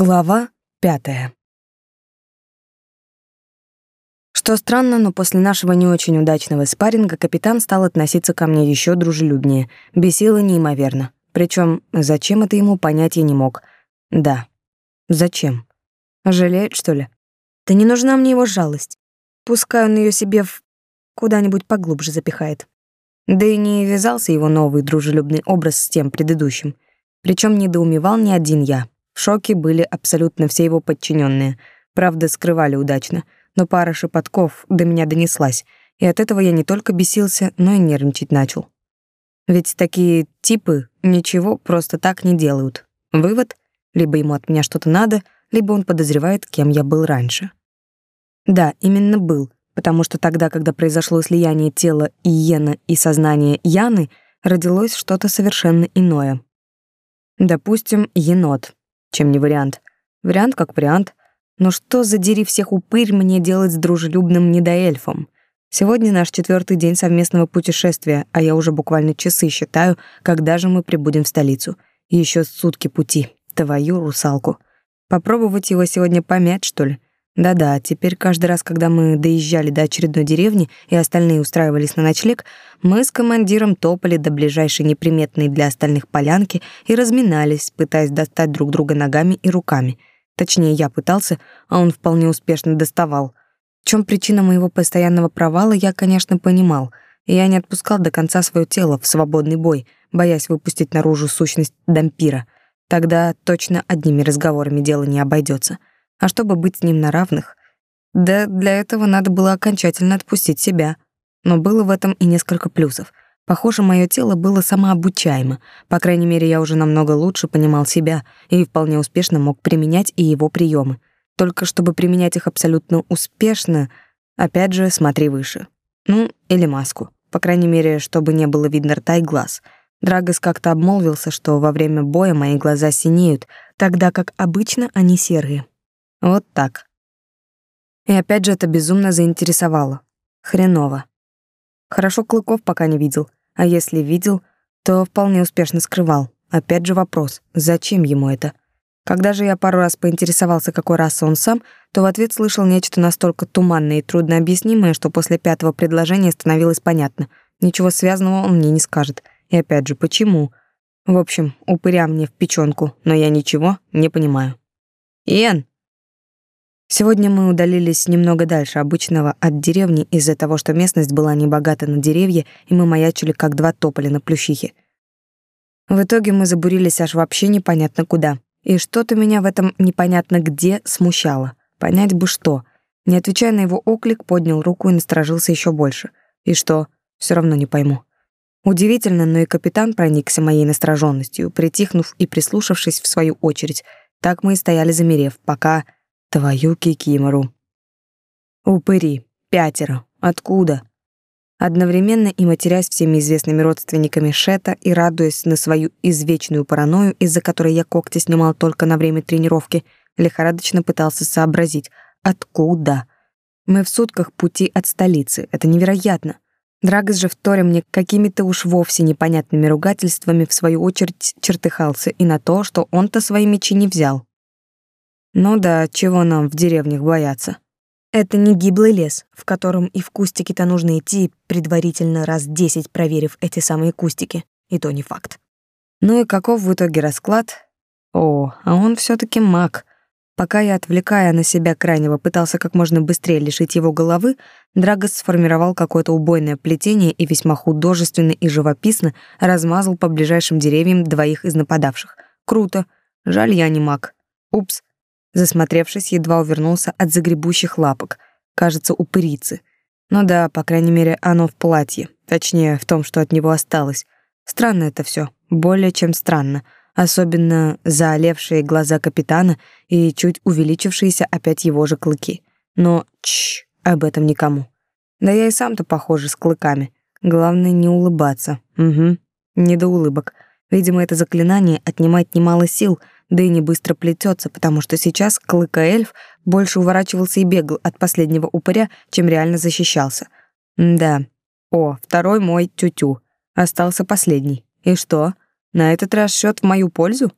Глава пятая. Что странно, но после нашего не очень удачного спарринга капитан стал относиться ко мне еще дружелюбнее, бесило неимоверно. Причем зачем это ему понять я не мог. Да, зачем? Жалеет, что ли? Да не нужна мне его жалость. Пускай он ее себе в куда-нибудь поглубже запихает. Да и не вязался его новый дружелюбный образ с тем предыдущим. Причем недоумевал не один я. В шоке были абсолютно все его подчиненные. Правда, скрывали удачно, но пара шепотков до меня донеслась, и от этого я не только бесился, но и нервничать начал. Ведь такие типы ничего просто так не делают. Вывод — либо ему от меня что-то надо, либо он подозревает, кем я был раньше. Да, именно был, потому что тогда, когда произошло слияние тела Иена и сознания Яны, родилось что-то совершенно иное. Допустим, енот чем не вариант. Вариант как вариант. Но что за дери всех упырь мне делать с дружелюбным недоэльфом? Сегодня наш четвертый день совместного путешествия, а я уже буквально часы считаю, когда же мы прибудем в столицу. Еще сутки пути. Твою русалку. Попробовать его сегодня помять, что ли? Да-да, теперь каждый раз, когда мы доезжали до очередной деревни и остальные устраивались на ночлег, мы с командиром топали до ближайшей неприметной для остальных полянки и разминались, пытаясь достать друг друга ногами и руками. Точнее, я пытался, а он вполне успешно доставал. В чем причина моего постоянного провала, я, конечно, понимал. Я не отпускал до конца свое тело в свободный бой, боясь выпустить наружу сущность дампира. Тогда точно одними разговорами дело не обойдется. А чтобы быть с ним на равных, да для этого надо было окончательно отпустить себя. Но было в этом и несколько плюсов. Похоже, мое тело было самообучаемо. По крайней мере, я уже намного лучше понимал себя и вполне успешно мог применять и его приемы. Только чтобы применять их абсолютно успешно, опять же, смотри выше. Ну, или маску. По крайней мере, чтобы не было видно рта и глаз. Драгос как-то обмолвился, что во время боя мои глаза синеют, тогда как обычно они серые. Вот так. И опять же это безумно заинтересовало. Хреново. Хорошо Клыков пока не видел, а если видел, то вполне успешно скрывал. Опять же вопрос, зачем ему это? Когда же я пару раз поинтересовался, какой расы он сам, то в ответ слышал нечто настолько туманное и труднообъяснимое, что после пятого предложения становилось понятно. Ничего связанного он мне не скажет. И опять же, почему? В общем, упыря мне в печёнку, но я ничего не понимаю. «Иэн!» Сегодня мы удалились немного дальше обычного от деревни из-за того, что местность была не богата на деревья, и мы маячили как два тополя на плющихе. В итоге мы забурились аж вообще непонятно куда. И что-то меня в этом непонятно где смущало. Понять бы что. Не отвечая на его оклик, поднял руку и насторожился еще больше. И что? Все равно не пойму. Удивительно, но и капитан проникся моей настороженностью, притихнув и прислушавшись в свою очередь. Так мы и стояли замерев, пока Твою кикимору. Упыри. Пятеро. Откуда? Одновременно и матерясь всеми известными родственниками Шета и радуясь на свою извечную паранойю, из-за которой я когти снимал только на время тренировки, лихорадочно пытался сообразить, откуда. Мы в сутках пути от столицы. Это невероятно. Драгос же вторя мне какими-то уж вовсе непонятными ругательствами в свою очередь чертыхался и на то, что он-то свои мечи не взял. Ну да, чего нам в деревнях бояться? Это не гиблый лес, в котором и в кустики-то нужно идти, предварительно раз десять проверив эти самые кустики. И то не факт. Ну и каков в итоге расклад? О, а он все таки маг. Пока я, отвлекая на себя крайнего, пытался как можно быстрее лишить его головы, Драгос сформировал какое-то убойное плетение и весьма художественно и живописно размазал по ближайшим деревьям двоих из нападавших. Круто. Жаль, я не маг. Упс. Засмотревшись, едва увернулся от загребущих лапок. Кажется, упырицы. Ну да, по крайней мере, оно в платье. Точнее, в том, что от него осталось. Странно это все, более чем странно. Особенно заолевшие глаза капитана и чуть увеличившиеся опять его же клыки. Но, чш, об этом никому. Да я и сам-то похоже с клыками. Главное не улыбаться. Угу, не до улыбок. Видимо, это заклинание отнимает немало сил — да и не быстро плетется, потому что сейчас клыка-эльф больше уворачивался и бегал от последнего упыря, чем реально защищался. да. О, второй мой тютю. Остался последний. И что? На этот раз счет в мою пользу?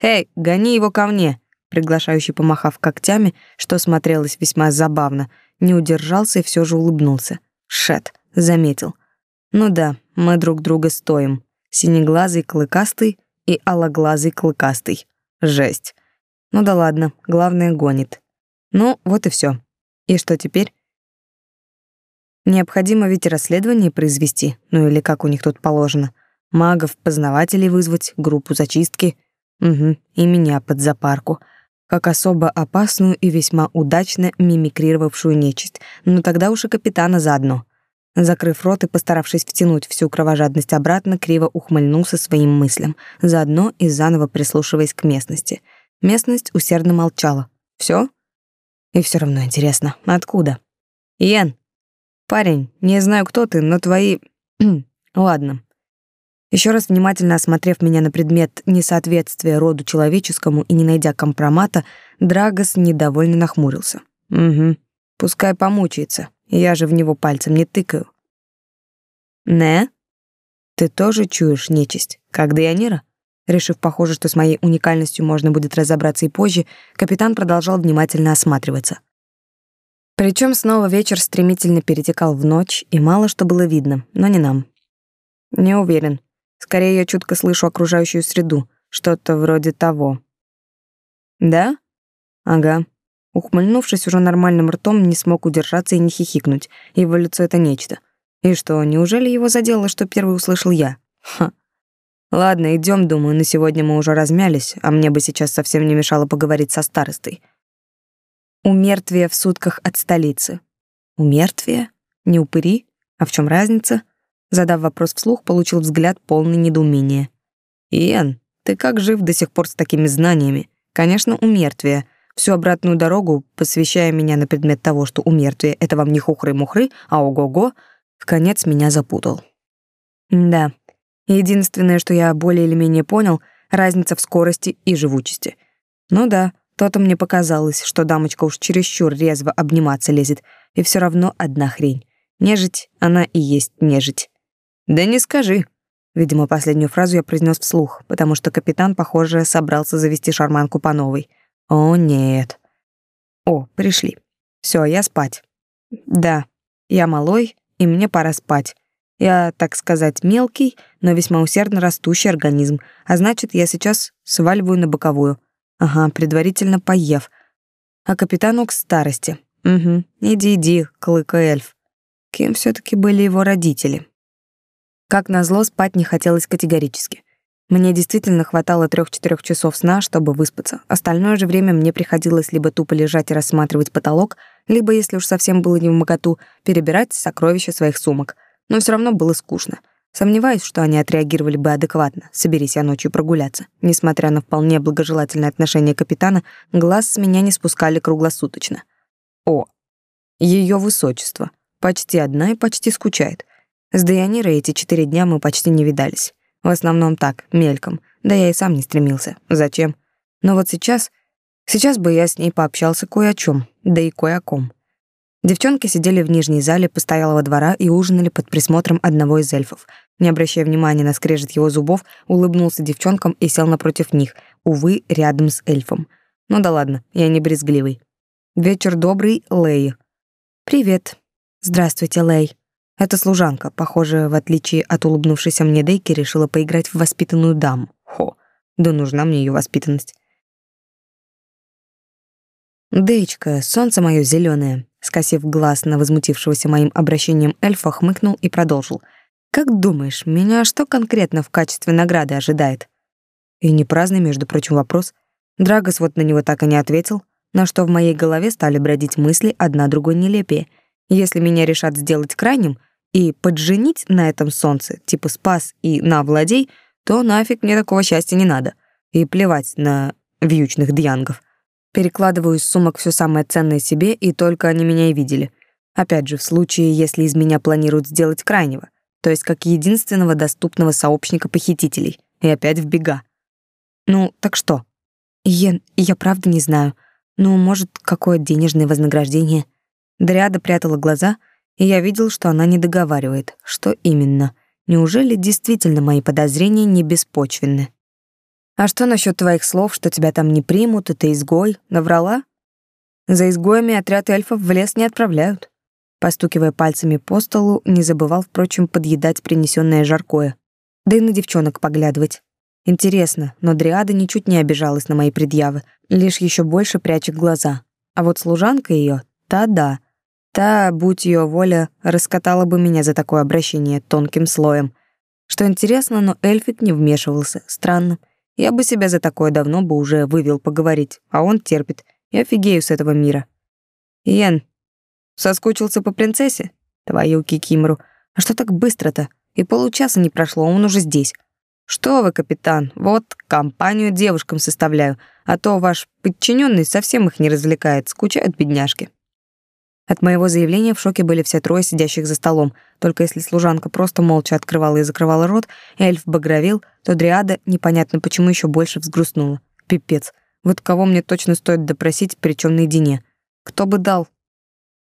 Эй, гони его ко мне. приглашающий помахав когтями, что смотрелось весьма забавно, не удержался и все же улыбнулся. Шет, заметил. Ну да, мы друг друга стоим. Синеглазый клыкастый и алоглазый клыкастый. Жесть. Ну да ладно, главное гонит. Ну, вот и все. И что теперь? Необходимо ведь расследование произвести, ну или как у них тут положено. Магов-познавателей вызвать, группу зачистки. Угу, и меня под запарку. Как особо опасную и весьма удачно мимикрировавшую нечисть. Но тогда уж и капитана заодно. Закрыв рот и постаравшись втянуть всю кровожадность обратно, криво ухмыльнулся своим мыслям, заодно и заново прислушиваясь к местности. Местность усердно молчала. Все? И все равно интересно, откуда? Иен, парень, не знаю, кто ты, но твои... Ладно. Еще раз внимательно осмотрев меня на предмет несоответствия роду человеческому и не найдя компромата, Драгос недовольно нахмурился. Угу. Пускай помучается. Я же в него пальцем не тыкаю. Не? Ты тоже чуешь нечисть, как Дионира? Решив, похоже, что с моей уникальностью можно будет разобраться и позже, капитан продолжал внимательно осматриваться. Причем снова вечер стремительно перетекал в ночь, и мало что было видно, но не нам. Не уверен. Скорее, я чутко слышу окружающую среду, что-то вроде того. Да? Ага. Ухмыльнувшись уже нормальным ртом, не смог удержаться и не хихикнуть. Его лицо — это нечто. И что, неужели его задело, что первый услышал я? Ха. Ладно, идем, думаю, на сегодня мы уже размялись, а мне бы сейчас совсем не мешало поговорить со старостой. Умертвие в сутках от столицы. Умертвие? Не упыри? А в чем разница? Задав вопрос вслух, получил взгляд полный недоумения. «Иэн, ты как жив до сих пор с такими знаниями? Конечно, умертвие — Всю обратную дорогу, посвящая меня на предмет того, что у мертвия это вам не хухры-мухры, а ого-го, в конец меня запутал. Да, единственное, что я более или менее понял, разница в скорости и живучести. Ну да, то-то мне показалось, что дамочка уж чересчур резво обниматься лезет, и все равно одна хрень. Нежить, она и есть нежить. Да не скажи. Видимо, последнюю фразу я произнес вслух, потому что капитан, похоже, собрался завести шарманку по новой. О, нет. О, пришли. Все, я спать. Да, я малой, и мне пора спать. Я, так сказать, мелкий, но весьма усердно растущий организм, а значит, я сейчас сваливаю на боковую. Ага, предварительно поев. А капитану к старости. Угу, иди, иди, клыка эльф. Кем все таки были его родители? Как назло, спать не хотелось категорически. Мне действительно хватало трех-четырех часов сна, чтобы выспаться. Остальное же время мне приходилось либо тупо лежать и рассматривать потолок, либо, если уж совсем было не в моготу, перебирать сокровища своих сумок. Но все равно было скучно. Сомневаюсь, что они отреагировали бы адекватно, соберись я ночью прогуляться. Несмотря на вполне благожелательное отношение капитана, глаз с меня не спускали круглосуточно. О, ее высочество. Почти одна и почти скучает. С Дайанирой эти четыре дня мы почти не видались. В основном так, мельком. Да я и сам не стремился. Зачем? Но вот сейчас... Сейчас бы я с ней пообщался кое о чем, да и кое о ком. Девчонки сидели в нижней зале постоялого двора и ужинали под присмотром одного из эльфов. Не обращая внимания на скрежет его зубов, улыбнулся девчонкам и сел напротив них, увы, рядом с эльфом. Ну да ладно, я не брезгливый. Вечер добрый, Лэй. Привет. Здравствуйте, Лэй. Эта служанка, похоже, в отличие от улыбнувшейся мне Дейки, решила поиграть в воспитанную даму. Хо, да нужна мне ее воспитанность. Дейчка, солнце мое зеленое, скосив глаз на возмутившегося моим обращением эльфа, хмыкнул и продолжил. Как думаешь, меня что конкретно в качестве награды ожидает? И не праздный, между прочим, вопрос. Драгос вот на него так и не ответил, на что в моей голове стали бродить мысли одна другой нелепее. Если меня решат сделать крайним, и подженить на этом солнце, типа спас и на владей, то нафиг мне такого счастья не надо. И плевать на вьючных дьянгов. Перекладываю из сумок все самое ценное себе, и только они меня и видели. Опять же, в случае, если из меня планируют сделать крайнего, то есть как единственного доступного сообщника похитителей, и опять в бега. Ну, так что? Йен, я правда не знаю. Ну, может, какое денежное вознаграждение? Дриада прятала глаза — и я видел, что она не договаривает. Что именно? Неужели действительно мои подозрения не беспочвенны? А что насчет твоих слов, что тебя там не примут, и ты изгой? Наврала? За изгоями отряд эльфов в лес не отправляют. Постукивая пальцами по столу, не забывал, впрочем, подъедать принесенное жаркое. Да и на девчонок поглядывать. Интересно, но Дриада ничуть не обижалась на мои предъявы, лишь еще больше прячет глаза. А вот служанка ее, та да. Та, будь ее воля, раскатала бы меня за такое обращение тонким слоем. Что интересно, но эльфик не вмешивался. Странно. Я бы себя за такое давно бы уже вывел поговорить, а он терпит. Я офигею с этого мира. Иен, соскучился по принцессе? Твою кикимру. А что так быстро-то? И получаса не прошло, он уже здесь. Что вы, капитан, вот компанию девушкам составляю, а то ваш подчиненный совсем их не развлекает, скучают бедняжки. От моего заявления в шоке были все трое сидящих за столом. Только если служанка просто молча открывала и закрывала рот, эльф багровел, то дриада непонятно почему еще больше взгрустнула. Пипец. Вот кого мне точно стоит допросить, причем наедине. Кто бы дал?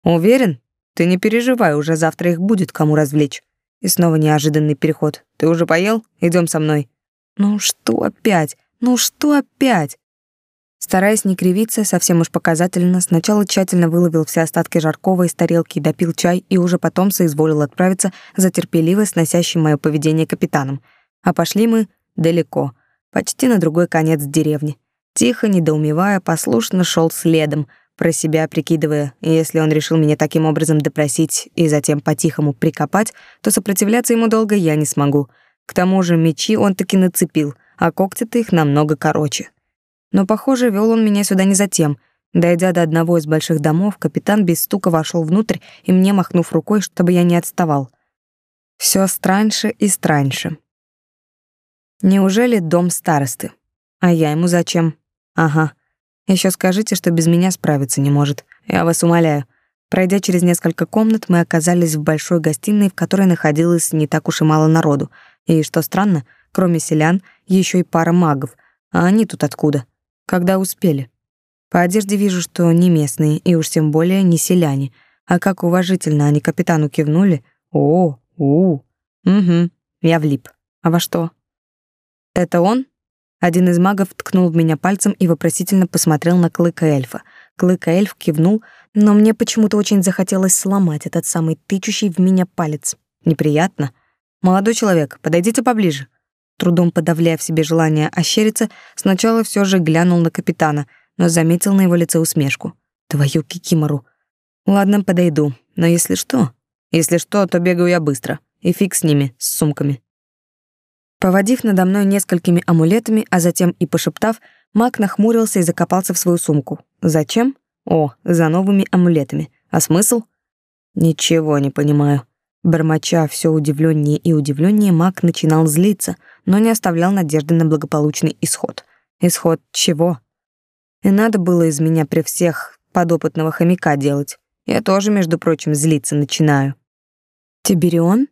Уверен? Ты не переживай, уже завтра их будет кому развлечь. И снова неожиданный переход. Ты уже поел? Идем со мной. Ну что опять? Ну что опять? Стараясь не кривиться, совсем уж показательно, сначала тщательно выловил все остатки жаркого из тарелки, допил чай и уже потом соизволил отправиться за терпеливо сносящим мое поведение капитаном. А пошли мы далеко, почти на другой конец деревни. Тихо, недоумевая, послушно шел следом, про себя прикидывая, если он решил меня таким образом допросить и затем по-тихому прикопать, то сопротивляться ему долго я не смогу. К тому же мечи он таки нацепил, а когти-то их намного короче. Но, похоже, вел он меня сюда не за тем. Дойдя до одного из больших домов, капитан без стука вошел внутрь и мне махнув рукой, чтобы я не отставал. Все страньше и страньше. Неужели дом старосты? А я ему зачем? Ага, еще скажите, что без меня справиться не может. Я вас умоляю. Пройдя через несколько комнат, мы оказались в большой гостиной, в которой находилось не так уж и мало народу. И, что странно, кроме селян, еще и пара магов. А они тут откуда? Когда успели? По одежде вижу, что не местные, и уж тем более не селяне. А как уважительно они капитану кивнули. О, у, угу, я влип. А во что? Это он? Один из магов ткнул в меня пальцем и вопросительно посмотрел на клыка эльфа. Клыка эльф кивнул, но мне почему-то очень захотелось сломать этот самый тычущий в меня палец. Неприятно. «Молодой человек, подойдите поближе». Трудом подавляя в себе желание ощериться, сначала все же глянул на капитана, но заметил на его лице усмешку. «Твою кикимору». «Ладно, подойду, но если что...» «Если что, то бегаю я быстро. И фиг с ними, с сумками». Поводив надо мной несколькими амулетами, а затем и пошептав, маг нахмурился и закопался в свою сумку. Зачем? О, за новыми амулетами. А смысл? Ничего не понимаю. Бормоча все удивленнее и удивленнее, маг начинал злиться, но не оставлял надежды на благополучный исход. Исход чего? И надо было из меня при всех подопытного хомяка делать. Я тоже, между прочим, злиться начинаю. Тиберион?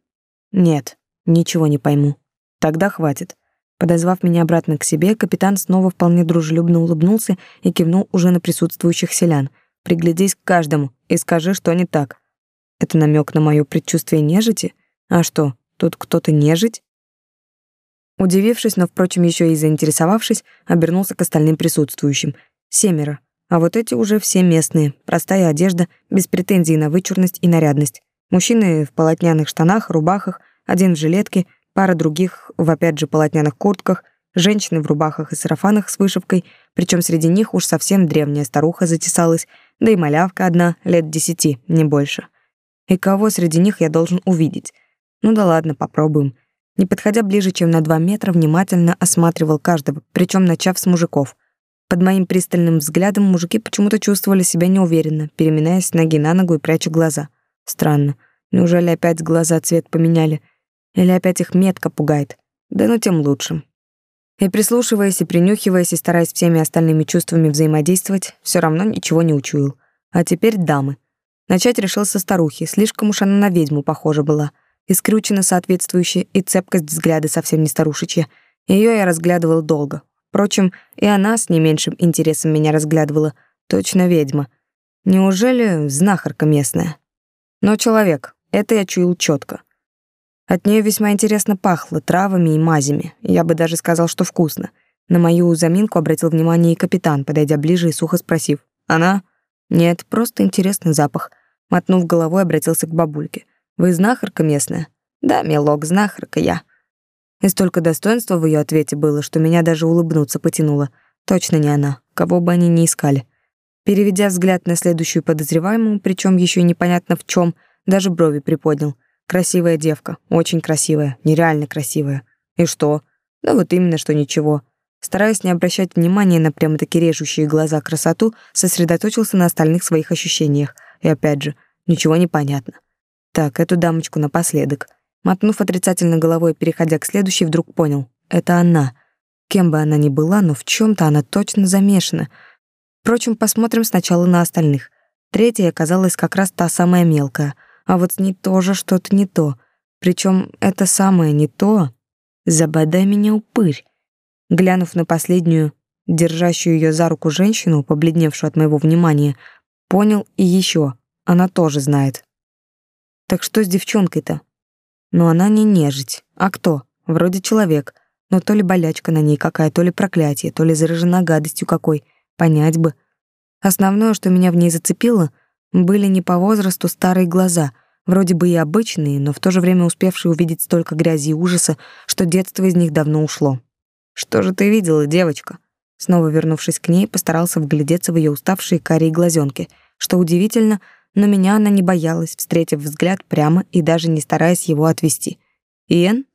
Нет, ничего не пойму. Тогда хватит. Подозвав меня обратно к себе, капитан снова вполне дружелюбно улыбнулся и кивнул уже на присутствующих селян. Приглядись к каждому и скажи, что не так. Это намек на моё предчувствие нежити? А что, тут кто-то нежить? Удивившись, но, впрочем, еще и заинтересовавшись, обернулся к остальным присутствующим. Семеро. А вот эти уже все местные. Простая одежда, без претензий на вычурность и нарядность. Мужчины в полотняных штанах, рубахах, один в жилетке — пара других в опять же полотняных куртках, женщины в рубахах и сарафанах с вышивкой, причем среди них уж совсем древняя старуха затесалась, да и малявка одна, лет десяти, не больше. И кого среди них я должен увидеть? Ну да ладно, попробуем. Не подходя ближе, чем на два метра, внимательно осматривал каждого, причем начав с мужиков. Под моим пристальным взглядом мужики почему-то чувствовали себя неуверенно, переминаясь ноги на ногу и пряча глаза. Странно. Неужели опять глаза цвет поменяли? Или опять их метка пугает? Да ну тем лучше. И прислушиваясь, и принюхиваясь, и стараясь всеми остальными чувствами взаимодействовать, все равно ничего не учуял. А теперь дамы. Начать решил со старухи, слишком уж она на ведьму похожа была. И скрючена соответствующая, и цепкость взгляда совсем не старушечья. Ее я разглядывал долго. Впрочем, и она с не меньшим интересом меня разглядывала. Точно ведьма. Неужели знахарка местная? Но человек, это я чуял четко. От нее весьма интересно пахло травами и мазями. Я бы даже сказал, что вкусно. На мою заминку обратил внимание и капитан, подойдя ближе и сухо спросив. «Она?» «Нет, просто интересный запах». Мотнув головой, обратился к бабульке. «Вы знахарка местная?» «Да, милок, знахарка я». И столько достоинства в ее ответе было, что меня даже улыбнуться потянуло. Точно не она, кого бы они ни искали. Переведя взгляд на следующую подозреваемую, причем еще непонятно в чем, даже брови приподнял. Красивая девка, очень красивая, нереально красивая. И что? Да вот именно, что ничего. Стараясь не обращать внимания на прямо-таки режущие глаза красоту, сосредоточился на остальных своих ощущениях. И опять же, ничего не понятно. Так, эту дамочку напоследок. Мотнув отрицательно головой, переходя к следующей, вдруг понял. Это она. Кем бы она ни была, но в чем то она точно замешана. Впрочем, посмотрим сначала на остальных. Третья оказалась как раз та самая мелкая. А вот с ней тоже что-то не то. Причем это самое не то. Забодай меня, упырь. Глянув на последнюю, держащую ее за руку женщину, побледневшую от моего внимания, понял и еще. Она тоже знает. Так что с девчонкой-то? Но она не нежить. А кто? Вроде человек. Но то ли болячка на ней какая, то ли проклятие, то ли заражена гадостью какой. Понять бы. Основное, что меня в ней зацепило, были не по возрасту старые глаза, вроде бы и обычные, но в то же время успевшие увидеть столько грязи и ужаса, что детство из них давно ушло. Что же ты видела, девочка? Снова вернувшись к ней, постарался вглядеться в ее уставшие карие глазенки. Что удивительно, но меня она не боялась, встретив взгляд прямо и даже не стараясь его отвести. Иэн?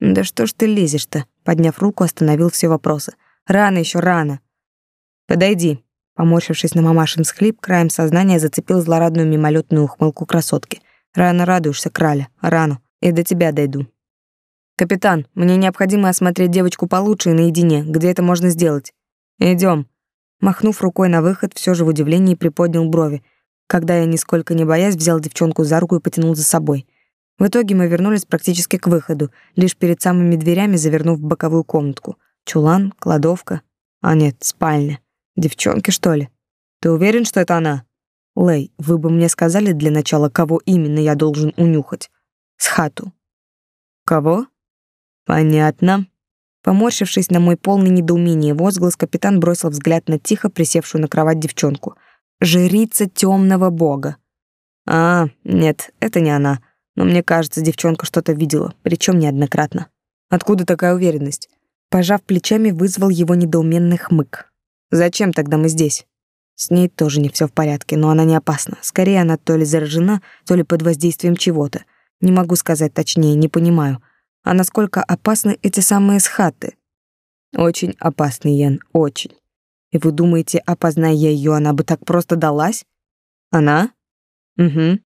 Да что ж ты лезешь-то? Подняв руку, остановил все вопросы. Рано еще рано. Подойди. Поморщившись на мамашин схлип, краем сознания зацепил злорадную мимолетную ухмылку красотки. Рано радуешься, краля, рано. И до тебя дойду. «Капитан, мне необходимо осмотреть девочку получше и наедине. Где это можно сделать?» Идем. Махнув рукой на выход, все же в удивлении приподнял брови, когда я, нисколько не боясь, взял девчонку за руку и потянул за собой. В итоге мы вернулись практически к выходу, лишь перед самыми дверями завернув в боковую комнатку. Чулан, кладовка. А нет, спальня. Девчонки, что ли? Ты уверен, что это она? Лей, вы бы мне сказали для начала, кого именно я должен унюхать? С хату. Кого? Понятно. Поморщившись на мой полный недоумение возглас, капитан бросил взгляд на тихо присевшую на кровать девчонку. Жрица темного бога. А, нет, это не она. Но мне кажется, девчонка что-то видела, причем неоднократно. Откуда такая уверенность? Пожав плечами, вызвал его недоуменный хмык. Зачем тогда мы здесь? С ней тоже не все в порядке, но она не опасна. Скорее, она то ли заражена, то ли под воздействием чего-то. Не могу сказать точнее, не понимаю. А насколько опасны эти самые схаты? Очень опасны, Ян, очень. И вы думаете, опознай я ее, она бы так просто далась? Она? Угу.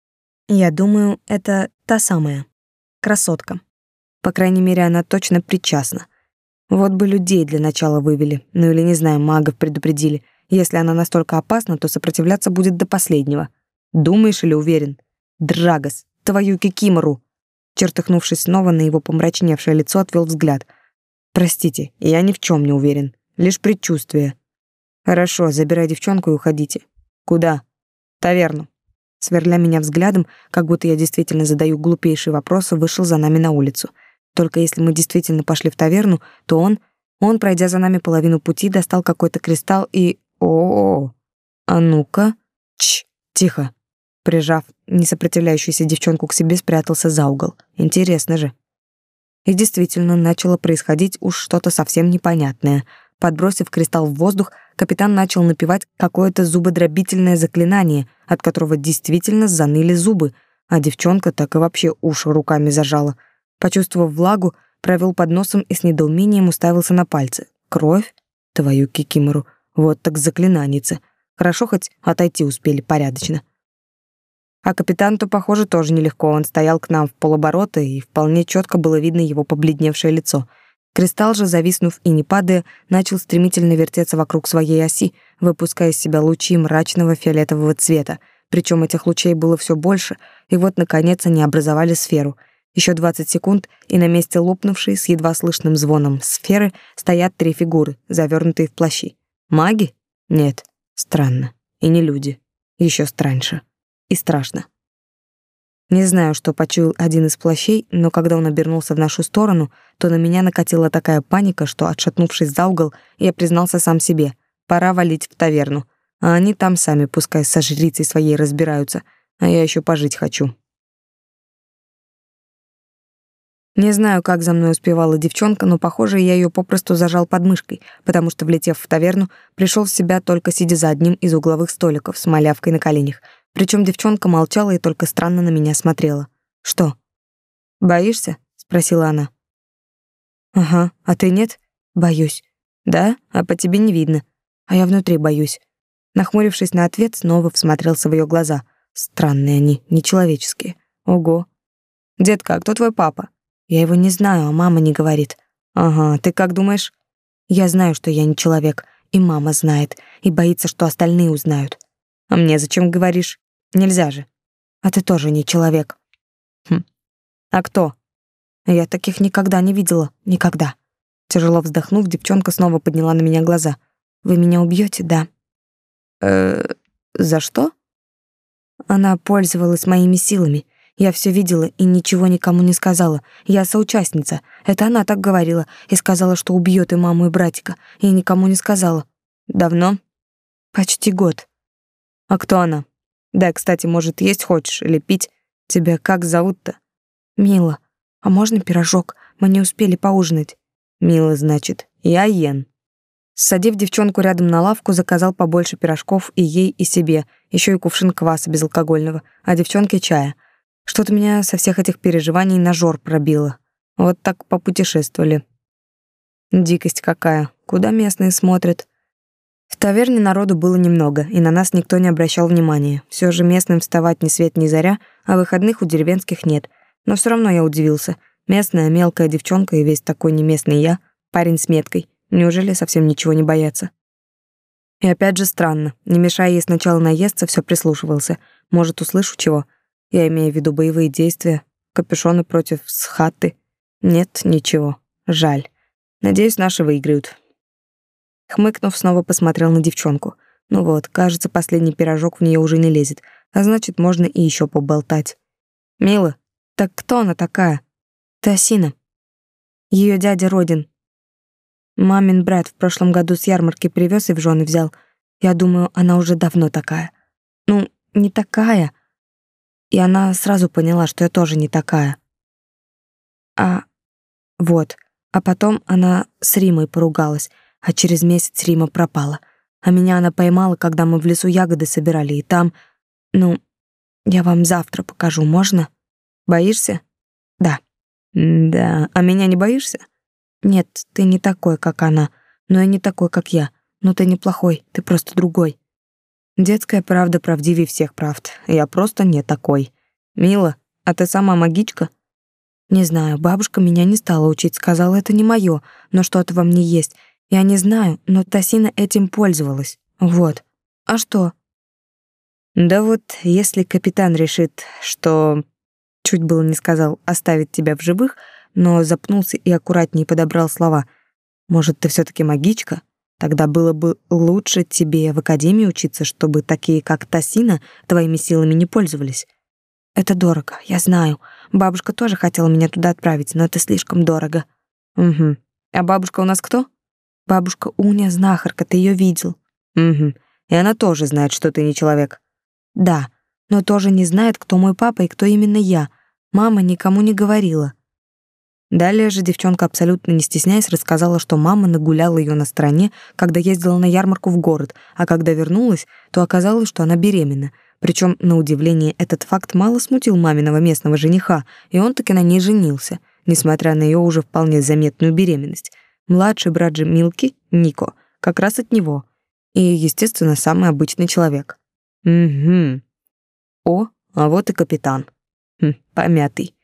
Я думаю, это та самая. Красотка. По крайней мере, она точно причастна. Вот бы людей для начала вывели, ну или, не знаю, магов предупредили. Если она настолько опасна, то сопротивляться будет до последнего. Думаешь или уверен? Драгос, твою кикимору! Чертыхнувшись снова на его помрачневшее лицо, отвел взгляд. «Простите, я ни в чем не уверен. Лишь предчувствие». «Хорошо, забирай девчонку и уходите». «Куда?» «Таверну». Сверля меня взглядом, как будто я действительно задаю глупейшие вопросы, вышел за нами на улицу. Только если мы действительно пошли в таверну, то он, он, пройдя за нами половину пути, достал какой-то кристалл и... О, -о, -о. А ну-ка. Чш, тихо. Прижав несопротивляющуюся девчонку к себе, спрятался за угол. Интересно же. И действительно, начало происходить уж что-то совсем непонятное. Подбросив кристалл в воздух, капитан начал напевать какое-то зубодробительное заклинание, от которого действительно заныли зубы, а девчонка так и вообще уши руками зажала. Почувствовав влагу, провел под носом и с недоумением уставился на пальцы. Кровь? Твою кикимору. Вот так заклинаница. Хорошо хоть отойти успели порядочно. А капитан-то, похоже, тоже нелегко. Он стоял к нам в полоборота, и вполне четко было видно его побледневшее лицо. Кристалл же, зависнув и не падая, начал стремительно вертеться вокруг своей оси, выпуская из себя лучи мрачного фиолетового цвета. Причем этих лучей было все больше, и вот, наконец, они образовали сферу. Еще 20 секунд, и на месте лопнувшей с едва слышным звоном сферы стоят три фигуры, завернутые в плащи. Маги? Нет. Странно. И не люди. Еще страньше и страшно. Не знаю, что почуял один из плащей, но когда он обернулся в нашу сторону, то на меня накатила такая паника, что, отшатнувшись за угол, я признался сам себе. Пора валить в таверну. А они там сами, пускай со жрицей своей разбираются, а я еще пожить хочу. Не знаю, как за мной успевала девчонка, но, похоже, я ее попросту зажал под мышкой, потому что, влетев в таверну, пришел в себя только сидя за одним из угловых столиков с малявкой на коленях — причем девчонка молчала и только странно на меня смотрела. «Что?» «Боишься?» — спросила она. «Ага, а ты нет?» «Боюсь». «Да? А по тебе не видно. А я внутри боюсь». Нахмурившись на ответ, снова всмотрелся в ее глаза. Странные они, нечеловеческие. Ого. «Детка, а кто твой папа?» «Я его не знаю, а мама не говорит». «Ага, ты как думаешь?» «Я знаю, что я не человек, и мама знает, и боится, что остальные узнают». «А мне зачем говоришь?» Нельзя же. А ты тоже не человек. Хм. А кто? Я таких никогда не видела, никогда. Тяжело вздохнув, девчонка снова подняла на меня глаза. Вы меня убьете, да? Э, за что? Она пользовалась моими силами. Я все видела и ничего никому не сказала. Я соучастница. Это она так говорила и сказала, что убьет и маму, и братика. Я никому не сказала. Давно? Почти год. А кто она? Да, кстати, может, есть хочешь или пить? Тебя как зовут-то? Мила. А можно пирожок? Мы не успели поужинать. Мила, значит. Я Йен. Садив девчонку рядом на лавку, заказал побольше пирожков и ей, и себе, еще и кувшин кваса безалкогольного, а девчонке чая. Что-то меня со всех этих переживаний на жор пробило. Вот так попутешествовали. Дикость какая. Куда местные смотрят? В таверне народу было немного, и на нас никто не обращал внимания. Все же местным вставать ни свет ни заря, а выходных у деревенских нет. Но все равно я удивился. Местная мелкая девчонка и весь такой неместный я, парень с меткой. Неужели совсем ничего не боятся? И опять же странно. Не мешая ей сначала наесться, все прислушивался. Может, услышу чего? Я имею в виду боевые действия, капюшоны против схаты. Нет, ничего. Жаль. Надеюсь, наши выиграют. Хмыкнув, снова посмотрел на девчонку. Ну вот, кажется, последний пирожок в нее уже не лезет, а значит, можно и еще поболтать. «Мила, так кто она такая?» «Тасина. Ее дядя Родин. Мамин брат в прошлом году с ярмарки привез и в жены взял. Я думаю, она уже давно такая. Ну, не такая. И она сразу поняла, что я тоже не такая. А вот. А потом она с Римой поругалась — а через месяц Рима пропала. А меня она поймала, когда мы в лесу ягоды собирали, и там... Ну, я вам завтра покажу, можно? Боишься? Да. Да, а меня не боишься? Нет, ты не такой, как она, но и не такой, как я. Но ты неплохой, ты просто другой. Детская правда правдивее всех правд. Я просто не такой. Мила, а ты сама магичка? Не знаю, бабушка меня не стала учить, сказала, это не моё, но что-то во мне есть, я не знаю, но Тасина этим пользовалась. Вот. А что? Да вот, если капитан решит, что... Чуть было не сказал оставить тебя в живых, но запнулся и аккуратнее подобрал слова. Может, ты все таки магичка? Тогда было бы лучше тебе в академии учиться, чтобы такие, как Тасина, твоими силами не пользовались. Это дорого, я знаю. Бабушка тоже хотела меня туда отправить, но это слишком дорого. Угу. А бабушка у нас кто? Бабушка Уня знахарка, ты ее видел? Угу. И она тоже знает, что ты не человек. Да, но тоже не знает, кто мой папа и кто именно я. Мама никому не говорила. Далее же девчонка, абсолютно не стесняясь, рассказала, что мама нагуляла ее на стороне, когда ездила на ярмарку в город, а когда вернулась, то оказалось, что она беременна. Причем, на удивление, этот факт мало смутил маминого местного жениха, и он таки на ней женился, несмотря на ее уже вполне заметную беременность. Младший брат же Милки, Нико, как раз от него. И, естественно, самый обычный человек. Угу. О, а вот и капитан. Хм, помятый.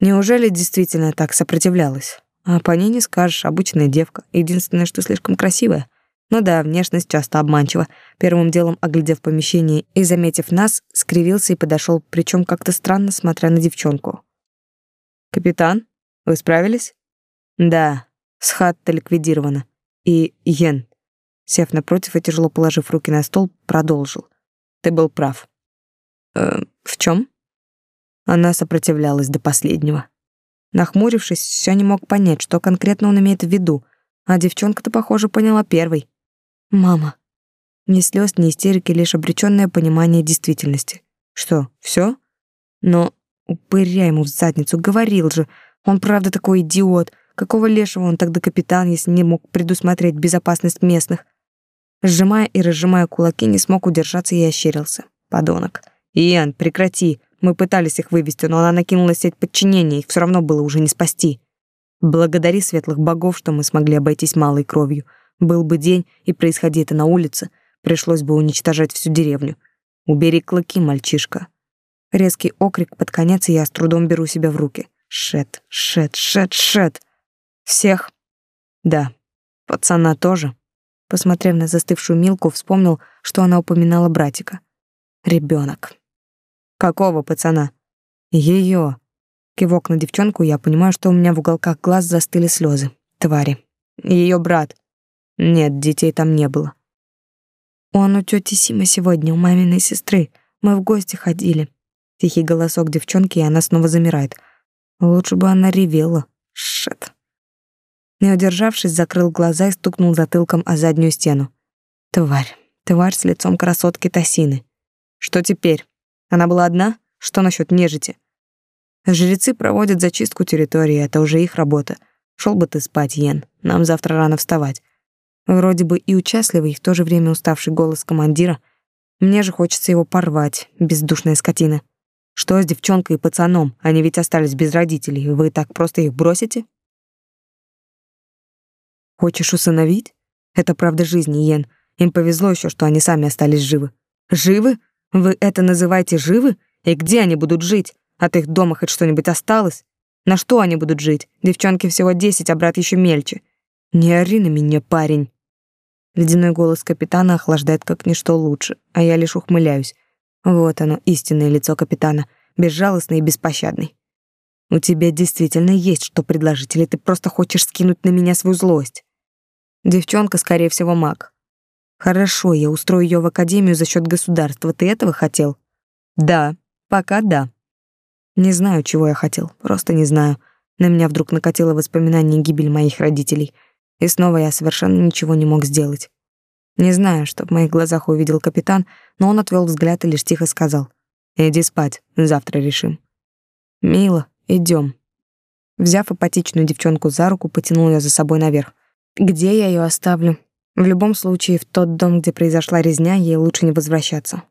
Неужели действительно так сопротивлялась? А по ней не скажешь, обычная девка. Единственное, что слишком красивая. Ну да, внешность часто обманчива. Первым делом, оглядев помещение и заметив нас, скривился и подошел, причем как-то странно, смотря на девчонку. «Капитан, вы справились?» «Да, Схатта ликвидирована. И Йен, сев напротив и тяжело положив руки на стол, продолжил. Ты был прав. Э, в чем? Она сопротивлялась до последнего. Нахмурившись, все не мог понять, что конкретно он имеет в виду, а девчонка-то, похоже, поняла первой. «Мама». Ни слез, ни истерики, лишь обречённое понимание действительности. Что, все? Но упыря ему в задницу, говорил же. Он правда такой идиот. Какого лешего он тогда капитан, если не мог предусмотреть безопасность местных? Сжимая и разжимая кулаки, не смог удержаться и ощерился. Подонок. «Иэн, прекрати. Мы пытались их вывести, но она накинула сеть подчинения, их все равно было уже не спасти. Благодари светлых богов, что мы смогли обойтись малой кровью. Был бы день, и происходи это на улице, пришлось бы уничтожать всю деревню. Убери клыки, мальчишка». Резкий окрик под конец, и я с трудом беру себя в руки. Шет, шет, шет, шет. Всех? Да. Пацана тоже. Посмотрев на застывшую Милку, вспомнил, что она упоминала братика. Ребенок. Какого пацана? Ее. Кивок на девчонку, я понимаю, что у меня в уголках глаз застыли слезы. Твари. Ее брат. Нет, детей там не было. Он у тети Симы сегодня, у маминой сестры. Мы в гости ходили. Тихий голосок девчонки, и она снова замирает. Лучше бы она ревела. Шит. Не удержавшись, закрыл глаза и стукнул затылком о заднюю стену. Тварь. Тварь с лицом красотки Тасины. Что теперь? Она была одна? Что насчет нежити? Жрецы проводят зачистку территории, это уже их работа. Шел бы ты спать, Йен. Нам завтра рано вставать. Вроде бы и участливый, и в то же время уставший голос командира. Мне же хочется его порвать, бездушная скотина. Что с девчонкой и пацаном? Они ведь остались без родителей. Вы так просто их бросите? Хочешь усыновить? Это правда жизни, Йен. Им повезло еще, что они сами остались живы. Живы? Вы это называете живы? И где они будут жить? От их дома хоть что-нибудь осталось? На что они будут жить? Девчонки всего десять, а брат еще мельче. Не ори на меня, парень. Ледяной голос капитана охлаждает как ничто лучше, а я лишь ухмыляюсь. Вот оно, истинное лицо капитана, безжалостный и беспощадный. У тебя действительно есть что предложить, или ты просто хочешь скинуть на меня свою злость? Девчонка, скорее всего, маг. Хорошо, я устрою ее в академию за счет государства. Ты этого хотел? Да, пока да. Не знаю, чего я хотел, просто не знаю. На меня вдруг накатило воспоминание гибели моих родителей, и снова я совершенно ничего не мог сделать. Не знаю, что в моих глазах увидел капитан, но он отвел взгляд и лишь тихо сказал: "Иди спать, завтра решим". Мило, идем. Взяв апатичную девчонку за руку, потянул ее за собой наверх. Где я ее оставлю? В любом случае, в тот дом, где произошла резня, ей лучше не возвращаться.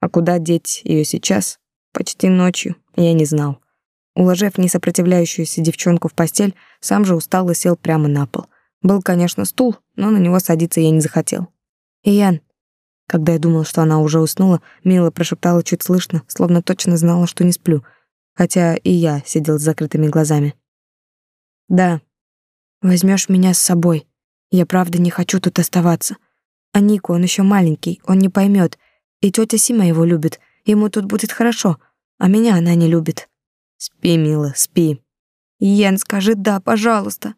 А куда деть ее сейчас? Почти ночью, я не знал. Уложив несопротивляющуюся девчонку в постель, сам же устал и сел прямо на пол. Был, конечно, стул, но на него садиться я не захотел. «Иян». Когда я думал, что она уже уснула, Мила прошептала чуть слышно, словно точно знала, что не сплю, хотя и я сидел с закрытыми глазами. «Да. Возьмешь меня с собой?» Я правда не хочу тут оставаться. А Нику, он еще маленький, он не поймет. И тетя Сима его любит. Ему тут будет хорошо, а меня она не любит. Спи, мила, спи. Йен, скажи «да», пожалуйста.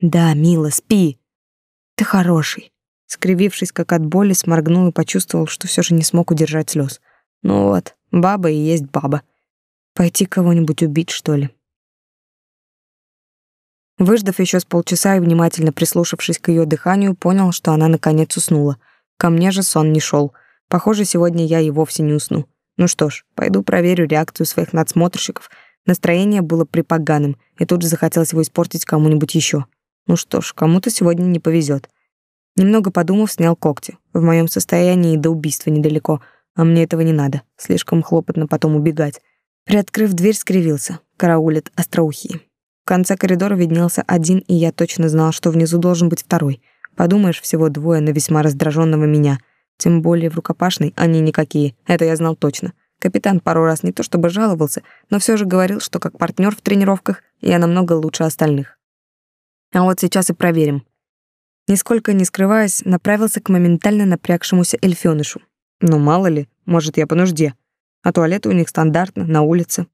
Да, мила, спи. Ты хороший. Скривившись как от боли, сморгнул и почувствовал, что все же не смог удержать слез. Ну вот, баба и есть баба. Пойти кого-нибудь убить, что ли? Выждав еще с полчаса и внимательно прислушавшись к ее дыханию, понял, что она наконец уснула. Ко мне же сон не шел. Похоже, сегодня я и вовсе не усну. Ну что ж, пойду проверю реакцию своих надсмотрщиков. Настроение было припоганым, и тут же захотелось его испортить кому-нибудь еще. Ну что ж, кому-то сегодня не повезет. Немного подумав, снял когти. В моем состоянии до убийства недалеко, а мне этого не надо. Слишком хлопотно потом убегать. Приоткрыв дверь, скривился. Караулит остроухие конце коридора виднелся один, и я точно знал, что внизу должен быть второй. Подумаешь, всего двое на весьма раздраженного меня. Тем более в рукопашной они никакие, это я знал точно. Капитан пару раз не то чтобы жаловался, но все же говорил, что как партнер в тренировках я намного лучше остальных. А вот сейчас и проверим. Нисколько не скрываясь, направился к моментально напрягшемуся эльфёнышу. Ну, мало ли, может, я по нужде. А туалеты у них стандартно, на улице.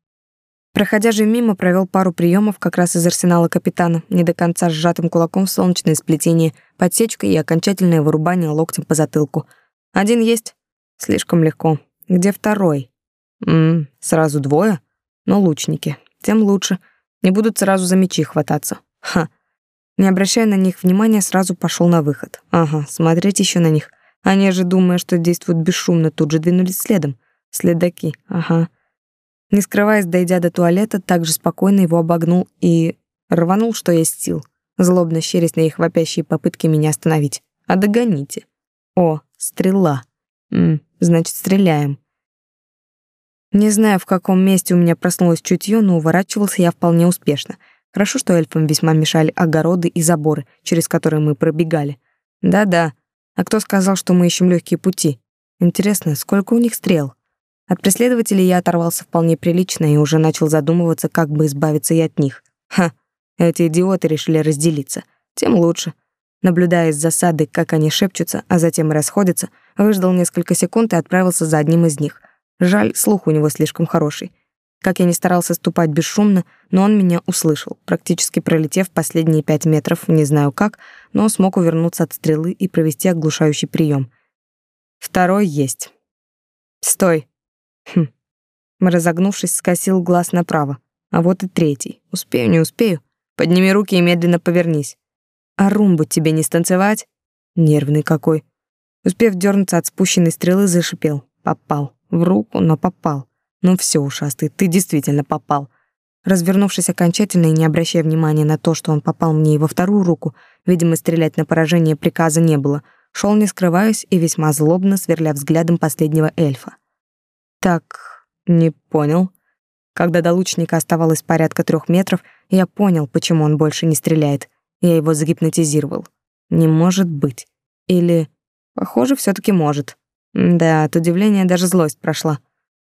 Проходя же мимо, провел пару приемов как раз из арсенала капитана, не до конца сжатым кулаком в солнечное сплетение, подсечка и окончательное вырубание локтем по затылку. Один есть? Слишком легко. Где второй? Мм, сразу двое? но лучники. Тем лучше. Не будут сразу за мечи хвататься. Ха. Не обращая на них внимания, сразу пошел на выход. Ага, смотреть еще на них. Они же, думая, что действуют бесшумно, тут же двинулись следом. Следаки, ага. Не скрываясь, дойдя до туалета, также спокойно его обогнул и рванул, что есть сил, злобно щерясь на их вопящие попытки меня остановить. А догоните. О, стрела. М, значит, стреляем. Не знаю, в каком месте у меня проснулось чутье, но уворачивался я вполне успешно. Хорошо, что эльфам весьма мешали огороды и заборы, через которые мы пробегали. Да-да. А кто сказал, что мы ищем легкие пути? Интересно, сколько у них стрел? От преследователей я оторвался вполне прилично и уже начал задумываться, как бы избавиться и от них. Ха, эти идиоты решили разделиться. Тем лучше. Наблюдая из засады, как они шепчутся, а затем расходятся, выждал несколько секунд и отправился за одним из них — Жаль, слух у него слишком хороший. Как я не старался ступать бесшумно, но он меня услышал, практически пролетев последние пять метров, не знаю как, но смог увернуться от стрелы и провести оглушающий прием. Второй есть. Стой. Хм. Разогнувшись, скосил глаз направо. А вот и третий. Успею, не успею. Подними руки и медленно повернись. А румбу тебе не станцевать? Нервный какой. Успев дернуться от спущенной стрелы, зашипел. Попал. В руку, но попал. Ну все, ушастый, ты действительно попал. Развернувшись окончательно и не обращая внимания на то, что он попал мне и во вторую руку, видимо, стрелять на поражение приказа не было, шел не скрываясь и весьма злобно сверля взглядом последнего эльфа. Так, не понял. Когда до лучника оставалось порядка трех метров, я понял, почему он больше не стреляет. Я его загипнотизировал. Не может быть. Или, похоже, все таки может. Да, от удивления даже злость прошла.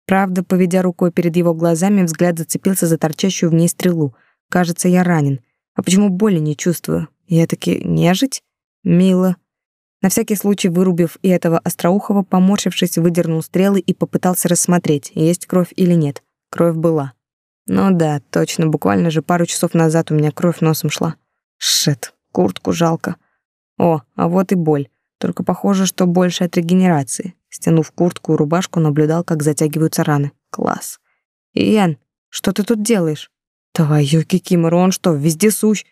Правда, поведя рукой перед его глазами, взгляд зацепился за торчащую в ней стрелу. Кажется, я ранен. А почему боли не чувствую? Я таки нежить? Мило. На всякий случай, вырубив и этого остроухого, поморщившись, выдернул стрелы и попытался рассмотреть, есть кровь или нет. Кровь была. Ну да, точно, буквально же пару часов назад у меня кровь носом шла. Шит, куртку жалко. О, а вот и боль. Только похоже, что больше от регенерации. Стянув куртку и рубашку, наблюдал, как затягиваются раны. Класс. Иэн, что ты тут делаешь? Твою кикимору, он что, везде сущ?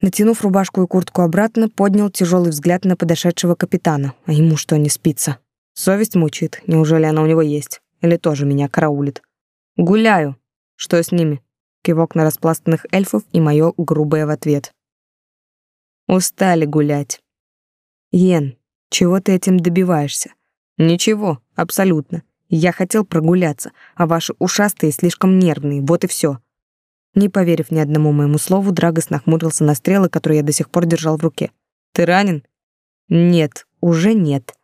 Натянув рубашку и куртку обратно, поднял тяжелый взгляд на подошедшего капитана. А ему что, не спится? Совесть мучает. Неужели она у него есть? Или тоже меня караулит? Гуляю. Что с ними? Кивок на распластанных эльфов и мое грубое в ответ. Устали гулять. Йен, чего ты этим добиваешься? Ничего, абсолютно. Я хотел прогуляться, а ваши ушастые слишком нервные, вот и все. Не поверив ни одному моему слову, Драгос нахмурился на стрелы, которые я до сих пор держал в руке. Ты ранен? Нет, уже нет.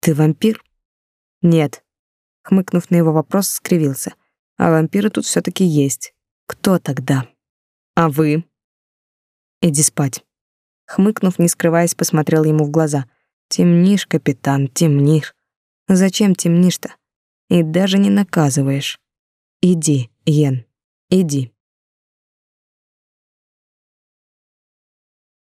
Ты вампир? Нет. Хмыкнув на его вопрос, скривился. А вампиры тут все таки есть. Кто тогда? А вы? Иди спать. Хмыкнув, не скрываясь, посмотрел ему в глаза — Темнишь, капитан, темнишь. Зачем темнишь-то? И даже не наказываешь. Иди, Йен, иди.